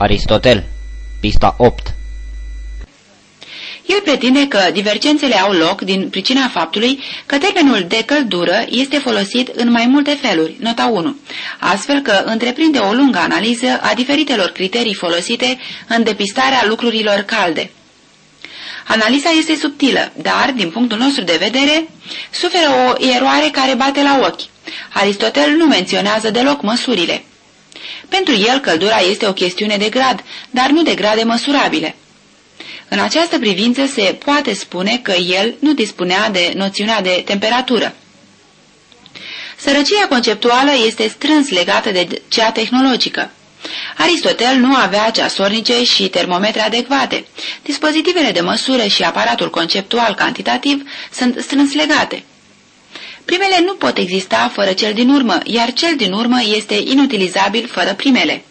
Aristotel, pista 8 El pretinde că divergențele au loc din pricina faptului că termenul de căldură este folosit în mai multe feluri, nota 1, astfel că întreprinde o lungă analiză a diferitelor criterii folosite în depistarea lucrurilor calde. Analiza este subtilă, dar, din punctul nostru de vedere, suferă o eroare care bate la ochi. Aristotel nu menționează deloc măsurile. Pentru el, căldura este o chestiune de grad, dar nu de grade măsurabile. În această privință se poate spune că el nu dispunea de noțiunea de temperatură. Sărăcia conceptuală este strâns legată de cea tehnologică. Aristotel nu avea ceasornice și termometre adecvate. Dispozitivele de măsură și aparatul conceptual cantitativ sunt strâns legate. Primele nu pot exista fără cel din urmă, iar cel din urmă este inutilizabil fără primele.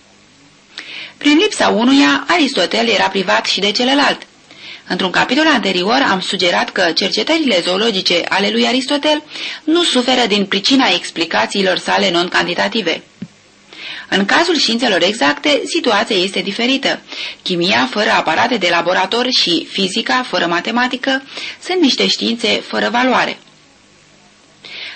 Prin lipsa unuia, Aristotel era privat și de celălalt. Într-un capitol anterior am sugerat că cercetările zoologice ale lui Aristotel nu suferă din pricina explicațiilor sale non-cantitative. În cazul științelor exacte, situația este diferită. Chimia fără aparate de laborator și fizica fără matematică sunt niște științe fără valoare.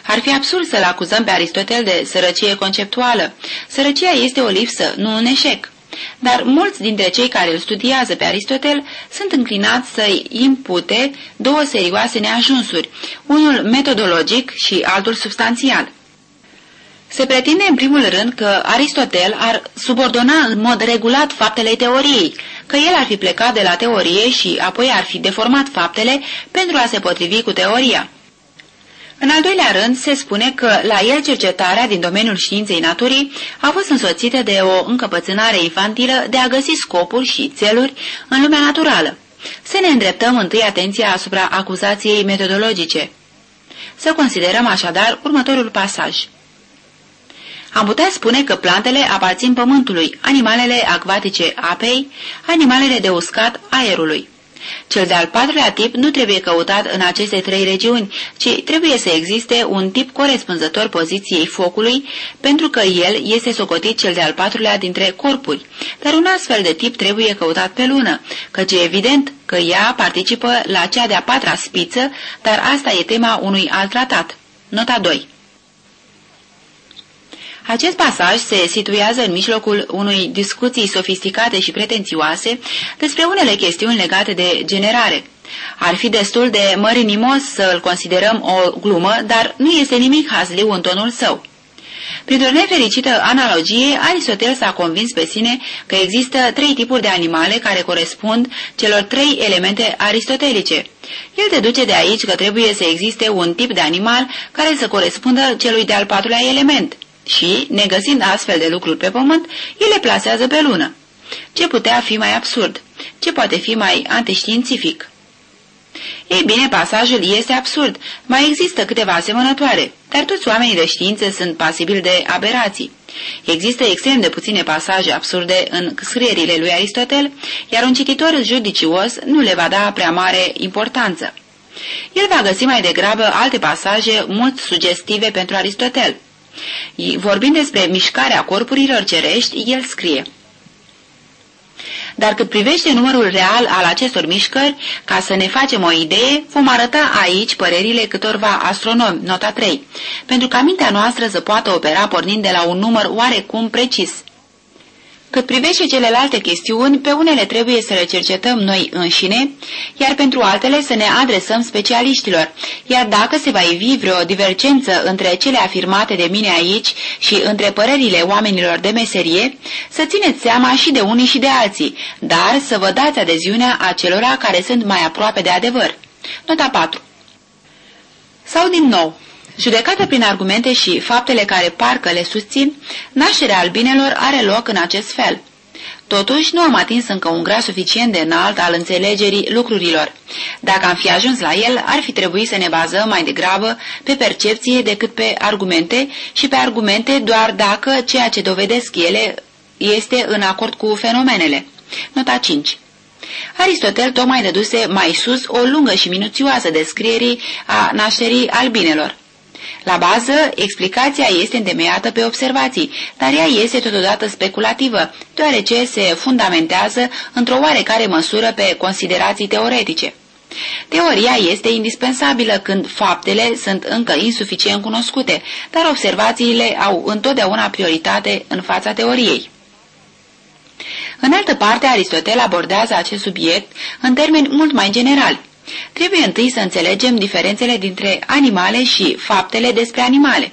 Ar fi absurd să-l acuzăm pe Aristotel de sărăcie conceptuală. Sărăcia este o lipsă, nu un eșec. Dar mulți dintre cei care îl studiază pe Aristotel sunt înclinați să-i impute două serioase neajunsuri, unul metodologic și altul substanțial. Se pretinde în primul rând că Aristotel ar subordona în mod regulat faptele teoriei, că el ar fi plecat de la teorie și apoi ar fi deformat faptele pentru a se potrivi cu teoria. În al doilea rând, se spune că la el cercetarea din domeniul științei naturii a fost însoțită de o încăpățânare infantilă de a găsi scopuri și țeluri în lumea naturală. Să ne îndreptăm întâi atenția asupra acuzației metodologice. Să considerăm așadar următorul pasaj. Am putea spune că plantele aparțin pământului, animalele acvatice apei, animalele de uscat aerului. Cel de-al patrulea tip nu trebuie căutat în aceste trei regiuni, ci trebuie să existe un tip corespunzător poziției focului, pentru că el este socotit cel de-al patrulea dintre corpuri. Dar un astfel de tip trebuie căutat pe lună, căci e evident că ea participă la cea de-a patra spiță, dar asta e tema unui alt tratat. Nota 2 acest pasaj se situează în mijlocul unei discuții sofisticate și pretențioase despre unele chestiuni legate de generare. Ar fi destul de mărinimos să îl considerăm o glumă, dar nu este nimic hazliu în tonul său. Printr-o nefericită analogie, Aristotel s-a convins pe sine că există trei tipuri de animale care corespund celor trei elemente aristotelice. El deduce de aici că trebuie să existe un tip de animal care să corespundă celui de-al patrulea element și, negăsind astfel de lucruri pe pământ, el le plasează pe lună. Ce putea fi mai absurd? Ce poate fi mai antiștiințific? Ei bine, pasajul este absurd. Mai există câteva asemănătoare, dar toți oamenii de știință sunt pasibili de aberații. Există extrem de puține pasaje absurde în scrierile lui Aristotel, iar un cititor judicios nu le va da prea mare importanță. El va găsi mai degrabă alte pasaje mult sugestive pentru Aristotel. Vorbind despre mișcarea corpurilor cerești, el scrie dar cât privește numărul real al acestor mișcări, ca să ne facem o idee, vom arăta aici părerile câtorva astronomi, nota 3, pentru ca mintea noastră să poată opera pornind de la un număr oarecum precis. Cât privește celelalte chestiuni, pe unele trebuie să le cercetăm noi înșine, iar pentru altele să ne adresăm specialiștilor, iar dacă se va ivi vreo divergență între cele afirmate de mine aici și între părerile oamenilor de meserie, să țineți seama și de unii și de alții, dar să vă dați adeziunea acelora care sunt mai aproape de adevăr. Nota 4 Sau din nou, Judecată prin argumente și faptele care parcă le susțin, nașterea albinelor are loc în acest fel. Totuși, nu am atins încă un grad suficient de înalt al înțelegerii lucrurilor. Dacă am fi ajuns la el, ar fi trebuit să ne bazăm mai degrabă pe percepție decât pe argumente și pe argumente doar dacă ceea ce dovedesc ele este în acord cu fenomenele. Nota 5 Aristotel tocmai dăduse mai sus o lungă și minuțioasă descriere a nașterii albinelor. La bază, explicația este întemeiată pe observații, dar ea este totodată speculativă, deoarece se fundamentează într-o oarecare măsură pe considerații teoretice. Teoria este indispensabilă când faptele sunt încă insuficient cunoscute, dar observațiile au întotdeauna prioritate în fața teoriei. În altă parte, Aristotel abordează acest subiect în termeni mult mai generali. Trebuie întâi să înțelegem diferențele dintre animale și faptele despre animale.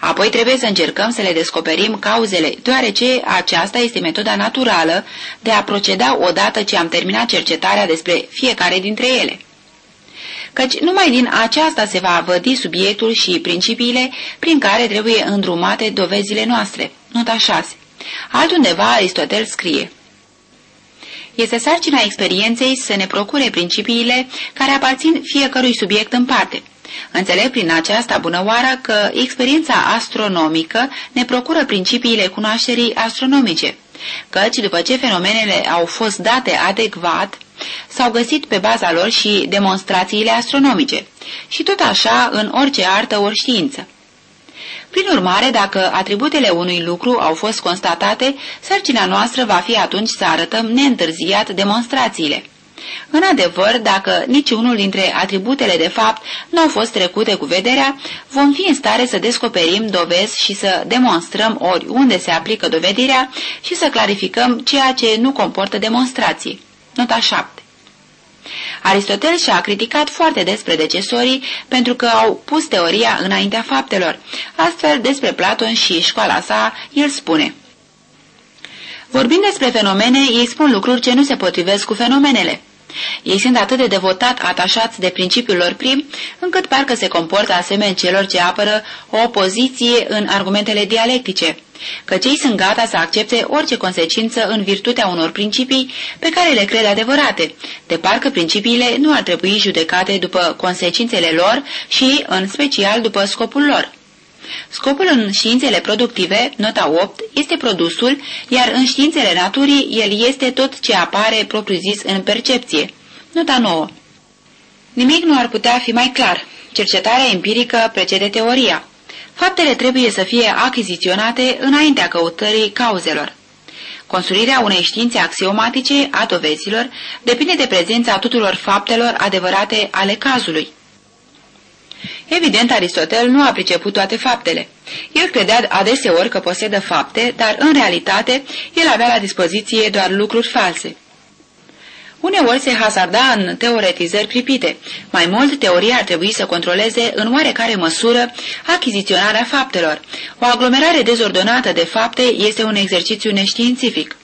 Apoi trebuie să încercăm să le descoperim cauzele, deoarece aceasta este metoda naturală de a proceda odată ce am terminat cercetarea despre fiecare dintre ele. Căci numai din aceasta se va vădi subiectul și principiile prin care trebuie îndrumate dovezile noastre. Nota 6. Altundeva Aristotel scrie Este sarcina experienței să ne procure principiile care aparțin fiecărui subiect în parte. Înțeleg prin aceasta bunăoară că experiența astronomică ne procură principiile cunoașterii astronomice, căci după ce fenomenele au fost date adecvat, s-au găsit pe baza lor și demonstrațiile astronomice, și tot așa în orice artă ori știință. Prin urmare, dacă atributele unui lucru au fost constatate, sarcina noastră va fi atunci să arătăm neîntârziat demonstrațiile. În adevăr, dacă niciunul dintre atributele de fapt nu au fost trecute cu vederea, vom fi în stare să descoperim dovezi și să demonstrăm oriunde se aplică dovedirea și să clarificăm ceea ce nu comportă demonstrații. Nota 7 Aristotel și-a criticat foarte des predecesorii pentru că au pus teoria înaintea faptelor. Astfel, despre Platon și școala sa, el spune Vorbind despre fenomene, ei spun lucruri ce nu se potrivesc cu fenomenele. Ei sunt atât de devotat atașați de principiul lor prim, încât parcă se comportă asemenea celor ce apără o opoziție în argumentele dialectice, că cei sunt gata să accepte orice consecință în virtutea unor principii pe care le cred adevărate, de parcă principiile nu ar trebui judecate după consecințele lor și, în special, după scopul lor. Scopul în științele productive, nota 8, este produsul, iar în științele naturii el este tot ce apare propriu-zis în percepție. Nota 9. Nimic nu ar putea fi mai clar. Cercetarea empirică precede teoria. Faptele trebuie să fie achiziționate înaintea căutării cauzelor. Construirea unei științe axiomatice a dovezilor depinde de prezența tuturor faptelor adevărate ale cazului. Evident, Aristotel nu a priceput toate faptele. El credea adeseori că posedă fapte, dar în realitate el avea la dispoziție doar lucruri false. Uneori se hazarda în teoretizări pripite. Mai mult, teoria ar trebui să controleze în oarecare măsură achiziționarea faptelor. O aglomerare dezordonată de fapte este un exercițiu neștiințific.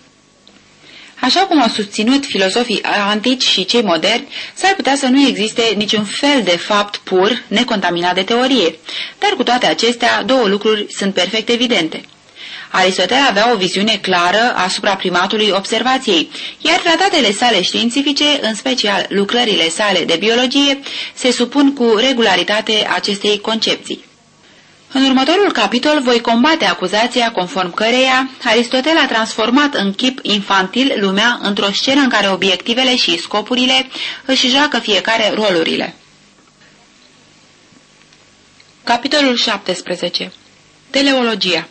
Așa cum au susținut filozofii antici și cei moderni, s-ar putea să nu existe niciun fel de fapt pur, necontaminat de teorie, dar cu toate acestea, două lucruri sunt perfect evidente. Aristotel avea o viziune clară asupra primatului observației, iar tratatele sale științifice, în special lucrările sale de biologie, se supun cu regularitate acestei concepții. În următorul capitol voi combate acuzația conform căreia Aristotel a transformat în chip infantil lumea într-o scenă în care obiectivele și scopurile își joacă fiecare rolurile. Capitolul 17 Teleologia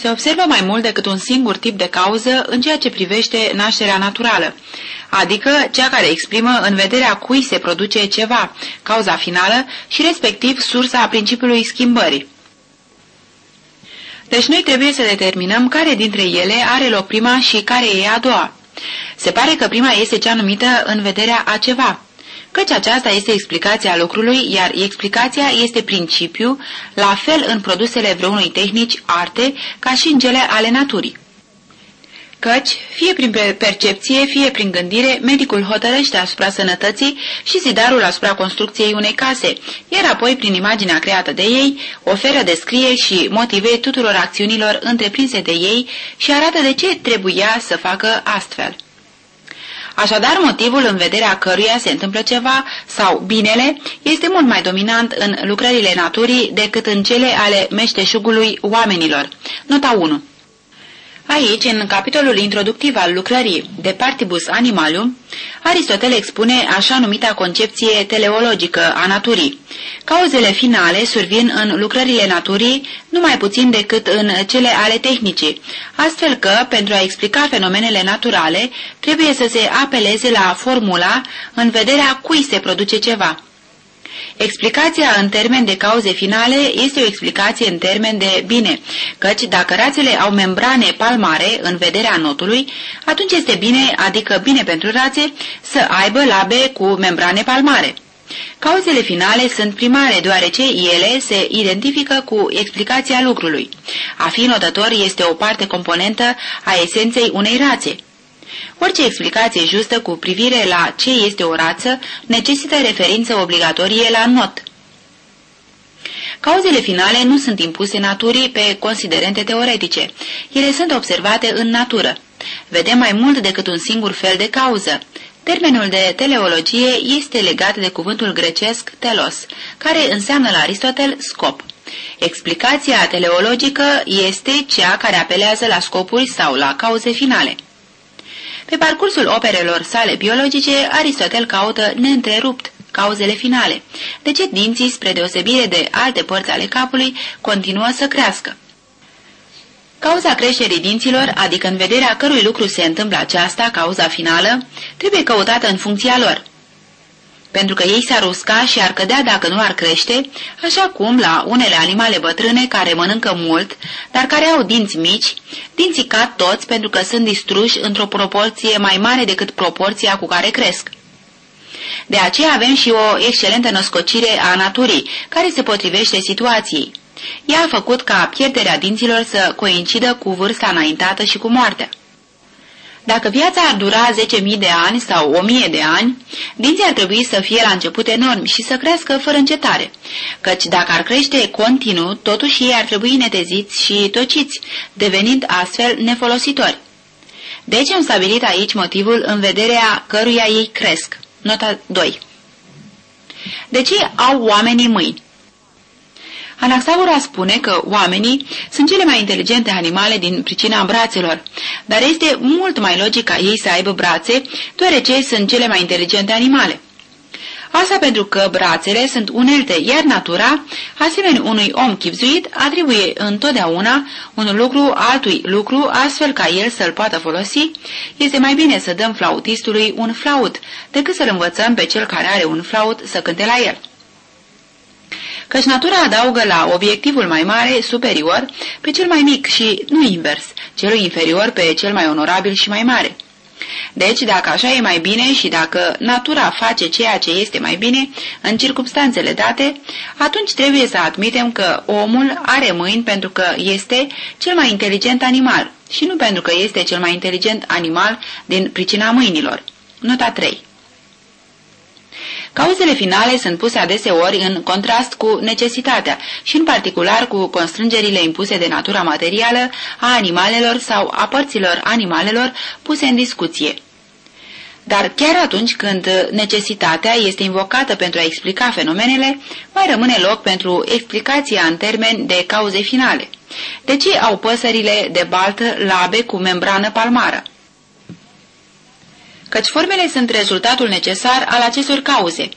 se observă mai mult decât un singur tip de cauză în ceea ce privește nașterea naturală, adică cea care exprimă în vederea cui se produce ceva, cauza finală și respectiv sursa principiului schimbării. Deci noi trebuie să determinăm care dintre ele are loc prima și care e a doua. Se pare că prima este cea numită în vederea a ceva, căci aceasta este explicația lucrului, iar explicația este principiu, la fel în produsele vreunui tehnici, arte, ca și în cele ale naturii. Căci, fie prin percepție, fie prin gândire, medicul hotărăște asupra sănătății și zidarul asupra construcției unei case, iar apoi, prin imaginea creată de ei, oferă descrieri și motive tuturor acțiunilor întreprinse de ei și arată de ce trebuia să facă astfel. Așadar, motivul în vederea căruia se întâmplă ceva sau binele este mult mai dominant în lucrările naturii decât în cele ale meșteșugului oamenilor. Nota 1 Aici, în capitolul introductiv al lucrării De Partibus Animalium, Aristotel expune așa numita concepție teleologică a naturii. Cauzele finale survin în lucrările naturii numai puțin decât în cele ale tehnicii, astfel că, pentru a explica fenomenele naturale, trebuie să se apeleze la formula în vederea cui se produce ceva. Explicația în termen de cauze finale este o explicație în termen de bine, căci dacă rațele au membrane palmare în vederea notului, atunci este bine, adică bine pentru rațe, să aibă labe cu membrane palmare. Cauzele finale sunt primare, deoarece ele se identifică cu explicația lucrului. A fi notător este o parte componentă a esenței unei rațe. Orice explicație justă cu privire la ce este o rață necesită referință obligatorie la not. Cauzele finale nu sunt impuse naturii pe considerente teoretice. Ele sunt observate în natură. Vedem mai mult decât un singur fel de cauză. Termenul de teleologie este legat de cuvântul grecesc telos, care înseamnă la Aristotel scop. Explicația teleologică este cea care apelează la scopuri sau la cauze finale. Pe parcursul operelor sale biologice, Aristotel caută neîntrerupt cauzele finale, de ce dinții, spre deosebire de alte părți ale capului, continuă să crească. Cauza creșterii dinților, adică în vederea cărui lucru se întâmplă aceasta, cauza finală, trebuie căutată în funcția lor pentru că ei s-ar usca și ar cădea dacă nu ar crește, așa cum la unele animale bătrâne care mănâncă mult, dar care au dinți mici, dinții cad toți pentru că sunt distruși într-o proporție mai mare decât proporția cu care cresc. De aceea avem și o excelentă născocire a naturii, care se potrivește situației. Ea a făcut ca pierderea dinților să coincidă cu vârsta înaintată și cu moartea. Dacă viața ar dura 10.000 de ani sau 1.000 de ani, dinții ar trebui să fie la început enormi și să crească fără încetare, căci dacă ar crește continuu, totuși ei ar trebui neteziți și tociți, devenind astfel nefolositori. Deci am stabilit aici motivul în vederea căruia ei cresc. Nota 2. De ce au oamenii mâini? Anaxagora spune că oamenii sunt cele mai inteligente animale din pricina brațelor, dar este mult mai logic ca ei să aibă brațe, deoarece sunt cele mai inteligente animale. Asta pentru că brațele sunt unelte, iar natura, asemenea unui om chipzuit, atribuie întotdeauna un lucru altui lucru, astfel ca el să-l poată folosi, este mai bine să dăm flautistului un flaut, decât să-l învățăm pe cel care are un flaut să cânte la el căci natura adaugă la obiectivul mai mare, superior, pe cel mai mic și nu invers, celui inferior pe cel mai onorabil și mai mare. Deci, dacă așa e mai bine și dacă natura face ceea ce este mai bine în circumstanțele date, atunci trebuie să admitem că omul are mâini pentru că este cel mai inteligent animal și nu pentru că este cel mai inteligent animal din pricina mâinilor. Nota 3 Cauzele finale sunt puse adeseori în contrast cu necesitatea și în particular cu constrângerile impuse de natura materială a animalelor sau a părților animalelor puse în discuție. Dar chiar atunci când necesitatea este invocată pentru a explica fenomenele, mai rămâne loc pentru explicația în termeni de cauze finale. De ce au păsările de baltă labe cu membrană palmară? Căci formele sunt rezultatul necesar al acestor cauze.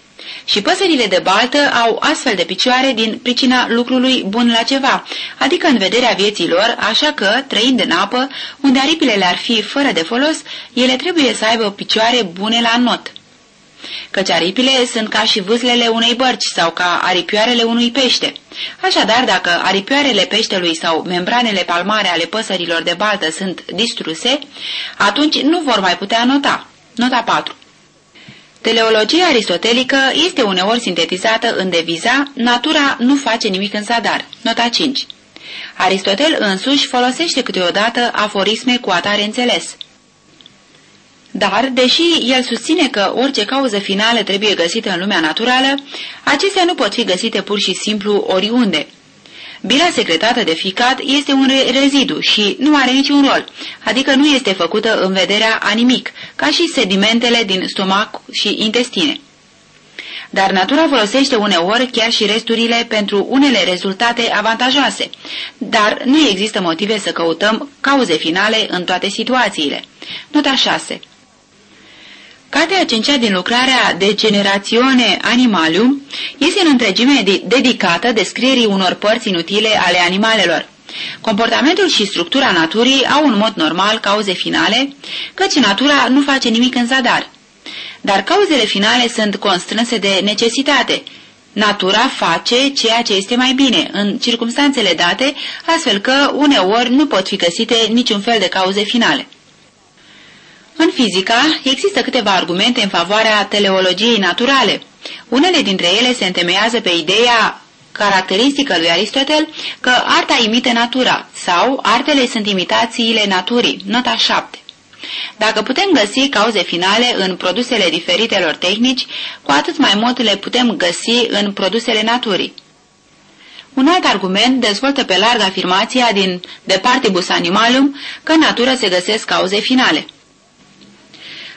Și păsările de baltă au astfel de picioare din pricina lucrului bun la ceva, adică în vederea vieții lor, așa că, trăind în apă, unde aripile ar fi fără de folos, ele trebuie să aibă picioare bune la not. Căci aripile sunt ca și vâslele unei bărci sau ca aripioarele unui pește. Așadar, dacă aripioarele peștelui sau membranele palmare ale păsărilor de baltă sunt distruse, atunci nu vor mai putea nota. Nota 4 Teleologia aristotelică este uneori sintetizată în deviza Natura nu face nimic în zadar. Nota 5 Aristotel însuși folosește câteodată aforisme cu atare înțeles. Dar, deși el susține că orice cauză finală trebuie găsită în lumea naturală, acestea nu pot fi găsite pur și simplu oriunde, Bila secretată de ficat este un rezidu și nu are niciun rol, adică nu este făcută în vederea a nimic, ca și sedimentele din stomac și intestine. dar natura folosește uneori chiar și resturile pentru unele rezultate avantajoase, dar nu există motive să căutăm cauze finale în toate situațiile. Nota 6 Cartea cincea din lucrarea De Generațione Animalium este în întregime dedicată descrierii unor părți inutile ale animalelor. Comportamentul și structura naturii au în mod normal cauze finale, căci natura nu face nimic în zadar. Dar cauzele finale sunt constrânse de necesitate. Natura face ceea ce este mai bine, în circumstanțele date, astfel că uneori nu pot fi găsite niciun fel de cauze finale. În fizica există câteva argumente în favoarea teleologiei naturale. Unele dintre ele se întemeiază pe ideea caracteristică lui Aristotel că arta imită natura sau artele sunt imitațiile naturii, nota 7. Dacă putem găsi cauze finale în produsele diferitelor tehnici, cu atât mai mult le putem găsi în produsele naturii. Un alt argument dezvoltă pe larg afirmația din De Partibus Animalum că în natură se găsesc cauze finale.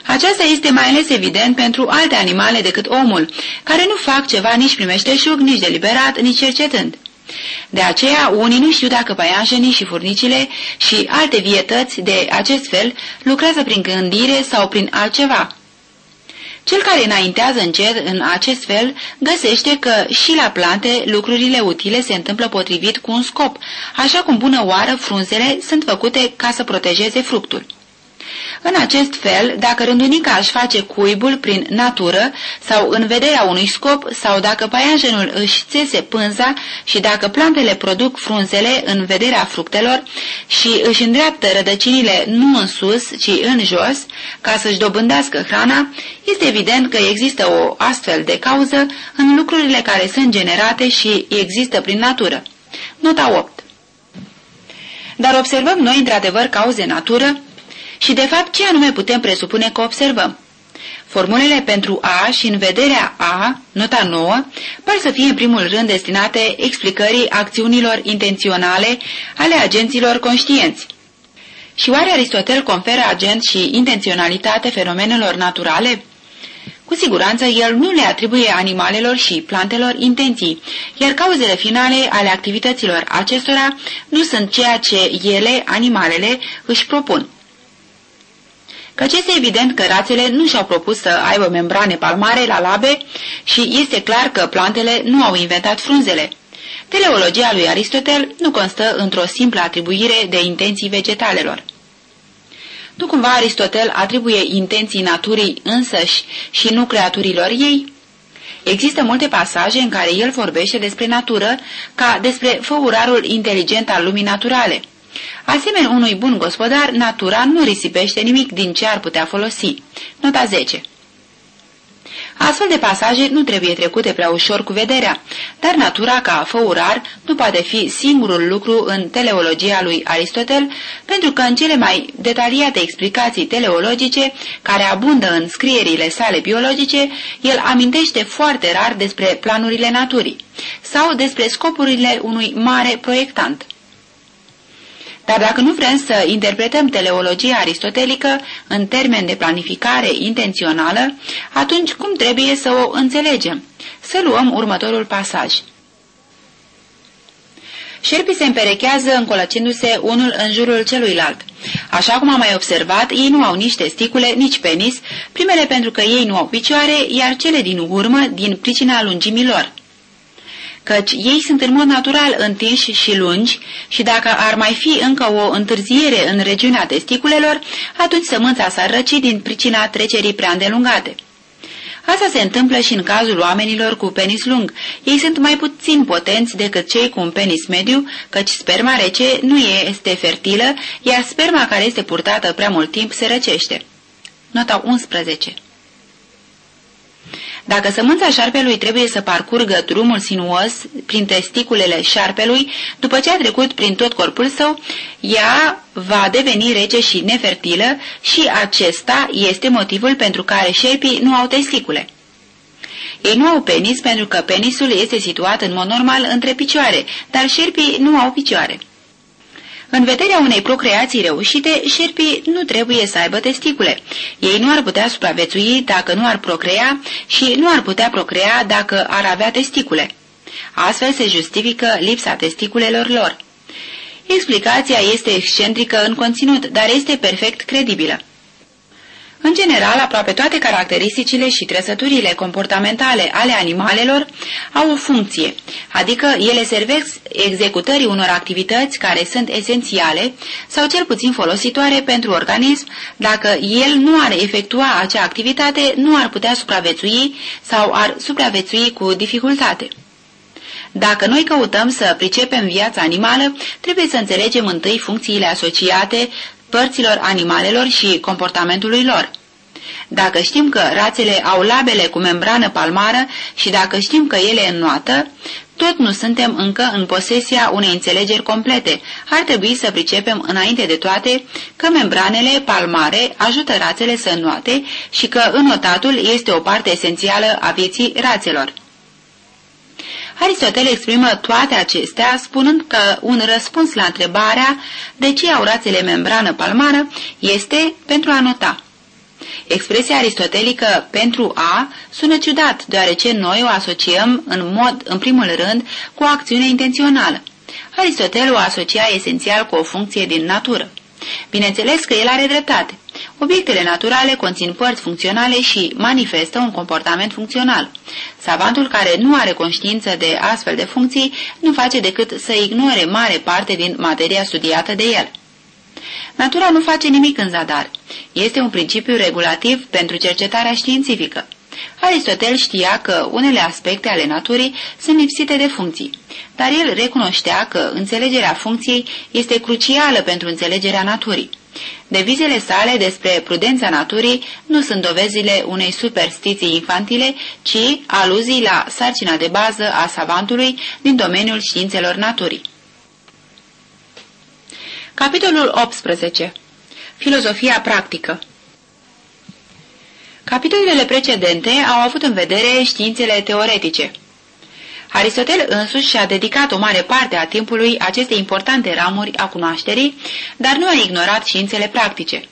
Aceasta este mai ales evident pentru alte animale decât omul, care nu fac ceva nici prin meșteșug, nici deliberat, nici cercetând. De aceea, unii nu știu dacă paianjenii și furnicile și alte vietăți de acest fel lucrează prin gândire sau prin altceva. Cel care înaintează încet în acest fel găsește că și la plante lucrurile utile se întâmplă potrivit cu un scop, așa cum bună oară frunzele sunt făcute ca să protejeze fructul. În acest fel, dacă rândunica își face cuibul prin natură sau în vederea unui scop, sau dacă paianjenul își țese pânza și dacă plantele produc frunzele în vederea fructelor și își îndreaptă rădăcinile nu în sus, ci în jos, ca să-și dobândească hrana, este evident că există o astfel de cauză în lucrurile care sunt generate și există prin natură. Nota 8 Dar observăm noi într-adevăr cauze natură și de fapt ce anume putem presupune că observăm. Formulele pentru A și în vederea A, nota 9, par să fie în primul rând destinate explicării acțiunilor intenționale ale agenților conștienți. Și oare Aristotel conferă agent și intenționalitate fenomenelor naturale? Cu siguranță el nu le atribuie animalelor și plantelor intenții, iar cauzele finale ale activităților acestora nu sunt ceea ce ele, animalele, își propun căci este evident că rațele nu și-au propus să aibă membrane palmare la labe și este clar că plantele nu au inventat frunzele. Teleologia lui Aristotel nu constă într-o simplă atribuire de intenții vegetalelor. Nu cumva Aristotel atribuie intenții naturii însăși și nu creaturilor ei? Există multe pasaje în care el vorbește despre natură ca despre făurarul inteligent al lumii naturale – Asemenea unui bun gospodar, natura nu risipește nimic din ce ar putea folosi. Nota 10 Astfel de pasaje nu trebuie trecute prea ușor cu vederea, dar natura ca făurar nu poate fi singurul lucru în teleologia lui Aristotel, pentru că în cele mai detaliate explicații teleologice, care abundă în scrierile sale biologice, el amintește foarte rar despre planurile naturii sau despre scopurile unui mare proiectant. Dar dacă nu vrem să interpretăm teleologia aristotelică în termen de planificare intențională, atunci cum trebuie să o înțelegem? Să luăm următorul pasaj. Șerpii se împerechează încolăcindu-se unul în jurul celuilalt. Așa cum am mai observat, ei nu au nici testicule, nici penis, primele pentru că ei nu au picioare, iar cele din urmă din pricina lungimii lor căci ei sunt în mod natural întinși și lungi și dacă ar mai fi încă o întârziere în regiunea testiculelor, atunci sămânța s-ar răci din pricina trecerii prea îndelungate. Asta se întâmplă și în cazul oamenilor cu penis lung. Ei sunt mai puțin potenți decât cei cu un penis mediu, căci sperma rece nu este fertilă, iar sperma care este purtată prea mult timp se răcește. Nota 11 dacă sămânța șarpelui trebuie să parcurgă drumul sinuos prin testiculele șarpelui, după ce a trecut prin tot corpul său, ea va deveni rece și nefertilă și acesta este motivul pentru care șerpii nu au testicule. Ei nu au penis pentru că penisul este situat în mod normal între picioare, dar șerpii nu au picioare. În vederea unei procreații reușite, șerpii nu trebuie să aibă testicule. Ei nu ar putea supraviețui dacă nu ar procrea și nu ar putea procrea dacă ar avea testicule. Astfel se justifică lipsa testiculelor lor. Explicația este excentrică în conținut, dar este perfect credibilă. În general, aproape toate caracteristicile și trăsăturile comportamentale ale animalelor au o funcție, adică ele servesc executării unor activități care sunt esențiale sau cel puțin folositoare pentru organism. Dacă el nu ar efectua acea activitate, nu ar putea supraviețui sau ar supraviețui cu dificultate. Dacă noi căutăm să pricepem viața animală, trebuie să înțelegem întâi funcțiile asociate părților animalelor și comportamentului lor. Dacă știm că rațele au labele cu membrană palmară și dacă știm că ele înnoată, tot nu suntem încă în posesia unei înțelegeri complete. Ar trebui să pricepem înainte de toate că membranele palmare ajută rațele să înnoate și că înnotatul este o parte esențială a vieții rațelor. Aristotel exprimă toate acestea spunând că un răspuns la întrebarea de ce au rațele membrană palmară este pentru a nota. Expresia aristotelică pentru a sună ciudat, deoarece noi o asociem în mod, în primul rând, cu o acțiune intențională. Aristotel o asocia esențial cu o funcție din natură. Bineînțeles că el are dreptate. Obiectele naturale conțin părți funcționale și manifestă un comportament funcțional. Savantul care nu are conștiință de astfel de funcții nu face decât să ignore mare parte din materia studiată de el. Natura nu face nimic în zadar. Este un principiu regulativ pentru cercetarea științifică. Aristotel știa că unele aspecte ale naturii sunt lipsite de funcții, dar el recunoștea că înțelegerea funcției este crucială pentru înțelegerea naturii. Devizele sale despre prudența naturii nu sunt dovezile unei superstiții infantile, ci aluzii la sarcina de bază a savantului din domeniul științelor naturii. Capitolul 18. Filozofia practică Capitolele precedente au avut în vedere științele teoretice. Aristotel însuși și-a dedicat o mare parte a timpului acestei importante ramuri a cunoașterii, dar nu a ignorat științele practice.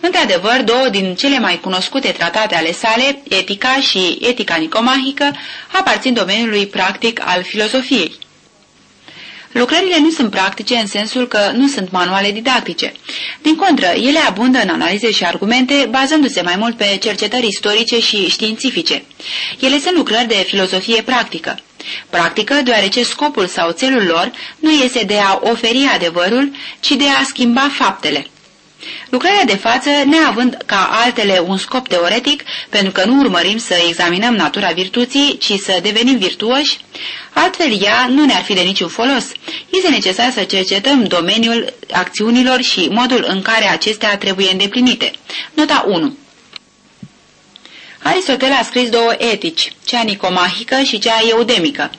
Într-adevăr, două din cele mai cunoscute tratate ale sale, Etica și Etica Nicomahică, aparțin domeniului practic al filozofiei. Lucrările nu sunt practice în sensul că nu sunt manuale didactice. Din contră, ele abundă în analize și argumente, bazându-se mai mult pe cercetări istorice și științifice. Ele sunt lucrări de filozofie practică. Practică, deoarece scopul sau țelul lor nu este de a oferi adevărul, ci de a schimba faptele. Lucrarea de față, neavând ca altele un scop teoretic, pentru că nu urmărim să examinăm natura virtuții, ci să devenim virtuoși, altfel ea nu ne-ar fi de niciun folos. Este necesar să cercetăm domeniul acțiunilor și modul în care acestea trebuie îndeplinite. Nota 1 Aristotel a scris două etici, cea nicomahică și cea eudemică.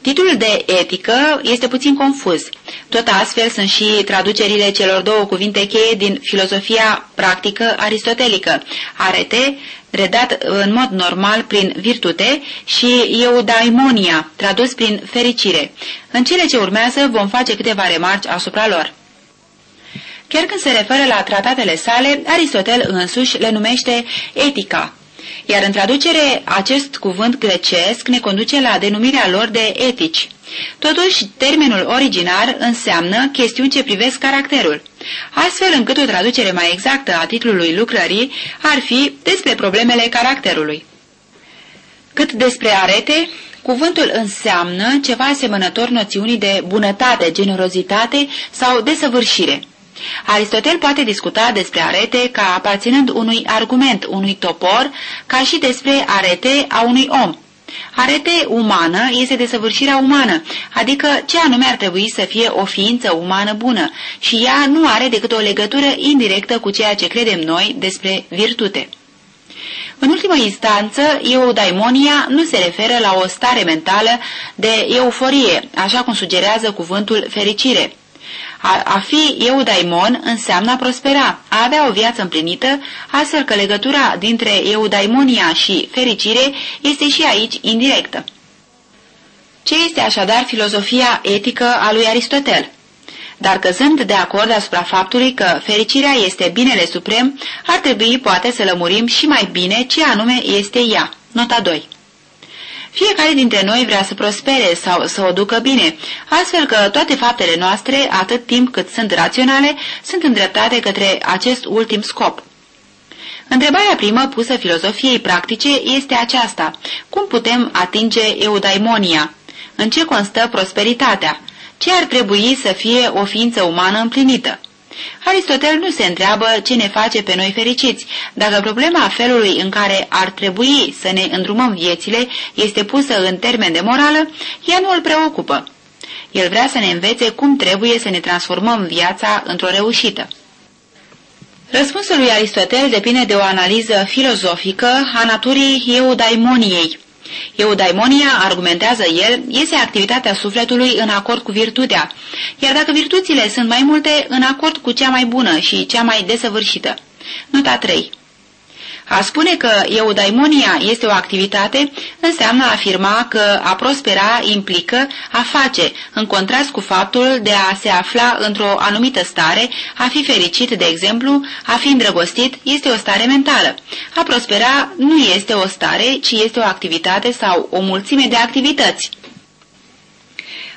Titlul de etică este puțin confuz. Tot astfel sunt și traducerile celor două cuvinte cheie din filozofia practică aristotelică, arete, redat în mod normal prin virtute, și eudaimonia, tradus prin fericire. În cele ce urmează vom face câteva remarci asupra lor. Chiar când se referă la tratatele sale, Aristotel însuși le numește etica, iar în traducere acest cuvânt grecesc ne conduce la denumirea lor de etici. Totuși, termenul originar înseamnă chestiuni ce privesc caracterul, astfel încât o traducere mai exactă a titlului lucrării ar fi despre problemele caracterului. Cât despre arete, cuvântul înseamnă ceva asemănător noțiunii de bunătate, generozitate sau desăvârșire. Aristotel poate discuta despre arete ca aparținând unui argument, unui topor, ca și despre arete a unui om. Arete umană este desăvârșirea umană, adică ce anume ar trebui să fie o ființă umană bună și ea nu are decât o legătură indirectă cu ceea ce credem noi despre virtute. În ultimă instanță, eudaimonia nu se referă la o stare mentală de euforie, așa cum sugerează cuvântul fericire. A, a fi eudaimon înseamnă a prospera, a avea o viață împlinită, astfel că legătura dintre eudaimonia și fericire este și aici indirectă. Ce este așadar filozofia etică a lui Aristotel? Dar căzând de acord asupra faptului că fericirea este binele suprem, ar trebui poate să lămurim și mai bine ce anume este ea. Nota 2 fiecare dintre noi vrea să prospere sau să o ducă bine, astfel că toate faptele noastre, atât timp cât sunt raționale, sunt îndreptate către acest ultim scop. Întrebarea primă pusă filozofiei practice este aceasta. Cum putem atinge eudaimonia? În ce constă prosperitatea? Ce ar trebui să fie o ființă umană împlinită? Aristotel nu se întreabă ce ne face pe noi fericiți. Dacă problema felului în care ar trebui să ne îndrumăm viețile este pusă în termen de morală, ea nu îl preocupă. El vrea să ne învețe cum trebuie să ne transformăm viața într-o reușită. Răspunsul lui Aristotel depinde de o analiză filozofică a naturii eudaimoniei. Eudaimonia, argumentează el, este activitatea sufletului în acord cu virtutea, iar dacă virtuțile sunt mai multe, în acord cu cea mai bună și cea mai desăvârșită. Nota 3 a spune că eudaimonia este o activitate înseamnă a afirma că a prospera implică a face, în contrast cu faptul de a se afla într-o anumită stare, a fi fericit, de exemplu, a fi îndrăgostit, este o stare mentală. A prospera nu este o stare, ci este o activitate sau o mulțime de activități.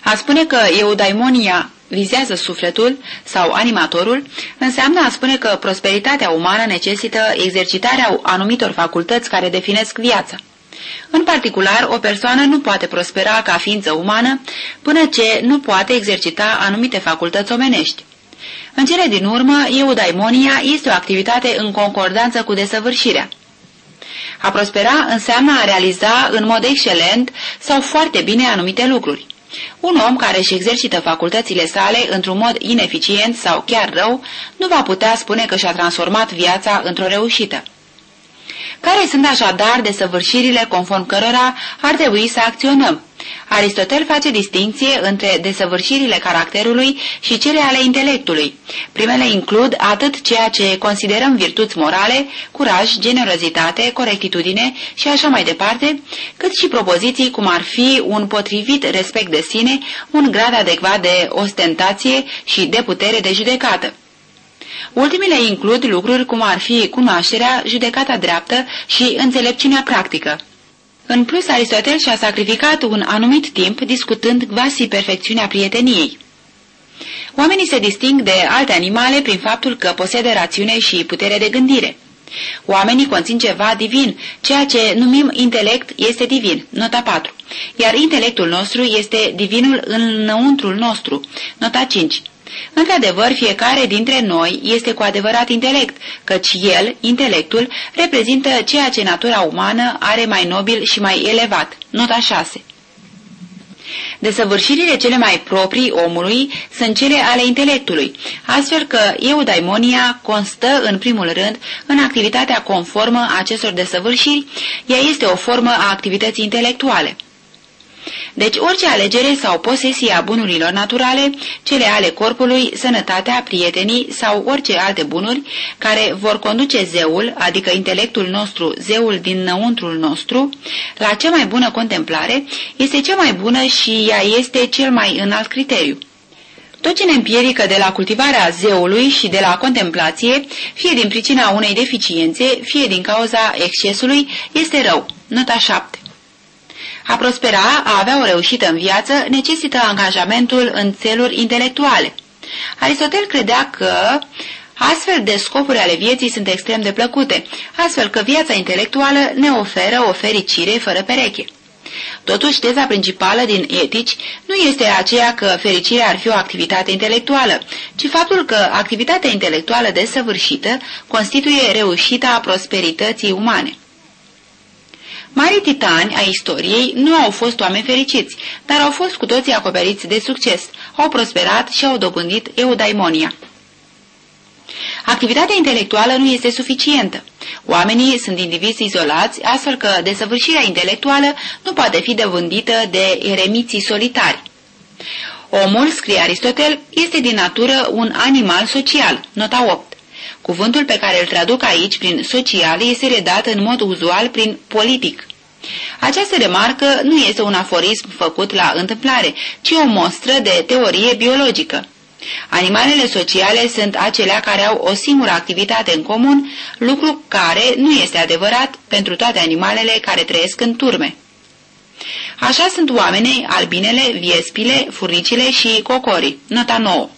A spune că eudaimonia vizează sufletul sau animatorul, înseamnă a spune că prosperitatea umană necesită exercitarea anumitor facultăți care definesc viața. În particular, o persoană nu poate prospera ca ființă umană până ce nu poate exercita anumite facultăți omenești. În cele din urmă, eudaimonia este o activitate în concordanță cu desăvârșirea. A prospera înseamnă a realiza în mod excelent sau foarte bine anumite lucruri. Un om care își exercită facultățile sale într-un mod ineficient sau chiar rău, nu va putea spune că și-a transformat viața într-o reușită. Care sunt așadar desăvârșirile conform cărora ar trebui să acționăm? Aristotel face distinție între desăvârșirile caracterului și cele ale intelectului. Primele includ atât ceea ce considerăm virtuți morale, curaj, generozitate, corectitudine și așa mai departe, cât și propoziții cum ar fi un potrivit respect de sine, un grad adecvat de ostentație și de putere de judecată. Ultimele includ lucruri cum ar fi cunoașterea, judecata dreaptă și înțelepciunea practică. În plus, Aristotel și-a sacrificat un anumit timp discutând quasi perfecțiunea prieteniei. Oamenii se disting de alte animale prin faptul că posedă rațiune și putere de gândire. Oamenii conțin ceva divin, ceea ce numim intelect este divin, nota 4, iar intelectul nostru este divinul înăuntrul nostru, nota 5. Într-adevăr, fiecare dintre noi este cu adevărat intelect, căci el, intelectul, reprezintă ceea ce natura umană are mai nobil și mai elevat. Nota 6 Desăvârșirile cele mai proprii omului sunt cele ale intelectului, astfel că eudaimonia constă, în primul rând, în activitatea conformă a acestor desăvârșiri, ea este o formă a activității intelectuale. Deci orice alegere sau posesie a bunurilor naturale, cele ale corpului, sănătatea, prietenii sau orice alte bunuri care vor conduce zeul, adică intelectul nostru, zeul din năuntrul nostru, la cea mai bună contemplare, este cea mai bună și ea este cel mai înalt criteriu. Tot ce ne împiedică de la cultivarea zeului și de la contemplație, fie din pricina unei deficiențe, fie din cauza excesului, este rău. Nota 7 a prospera, a avea o reușită în viață, necesită angajamentul în țeluri intelectuale. Aristotel credea că astfel de scopuri ale vieții sunt extrem de plăcute, astfel că viața intelectuală ne oferă o fericire fără pereche. Totuși, teza principală din etici nu este aceea că fericirea ar fi o activitate intelectuală, ci faptul că activitatea intelectuală desăvârșită constituie reușita prosperității umane. Marii titani ai istoriei nu au fost oameni fericiți, dar au fost cu toții acoperiți de succes, au prosperat și au dobândit eudaimonia. Activitatea intelectuală nu este suficientă. Oamenii sunt indivizi izolați, astfel că desăvârșirea intelectuală nu poate fi devândită de eremiții solitari. Omul, scrie Aristotel, este din natură un animal social, nota 8. Cuvântul pe care îl traduc aici prin social este redat în mod uzual prin politic. Această remarcă nu este un aforism făcut la întâmplare, ci o mostră de teorie biologică. Animalele sociale sunt acelea care au o singură activitate în comun, lucru care nu este adevărat pentru toate animalele care trăiesc în turme. Așa sunt oamenii, albinele, viespile, furnicile și cocorii. Nota 9.